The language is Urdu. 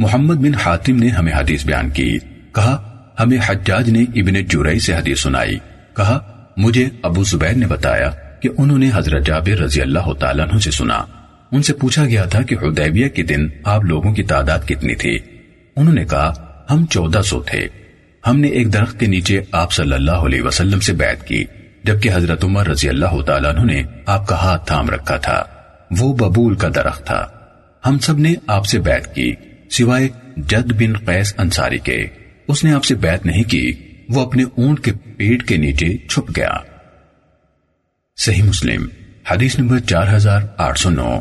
محمد بن حاتم نے ہمیں حدیث بیان کی۔ کہا، ہمیں حجاج نے ابن جورائی سے حدیث سنائی۔ کہا، مجھے ابو زبیر نے بتایا کہ انہوں نے حضرت جابر رضی اللہ تعالیٰ عنہ سے سنا۔ ان سے پوچھا گیا تھا کہ حدیبیہ کے دن آپ لوگوں کی تعداد کتنی تھی۔ انہوں نے کہا، ہم چودہ سو تھے۔ ہم نے ایک درخت کے نیچے آپ صلی اللہ علیہ وسلم سے بیعت کی، جبکہ حضرت عمر رضی اللہ تعالیٰ عنہ نے آپ کا ہاتھ تھام رکھا تھا۔ وہ ببول کا درخت تھا۔ ہم سب نے آپ سے بیعت کی۔ سوائے جد بن قیس انصاری کے۔ اس نے آپ سے بیعت نہیں کی، وہ اپنے اونٹ کے پیٹ کے نیچے چھپ گیا۔ صحیح مسلم، حدیث نمبر چار ہزار آٹھ سو نو۔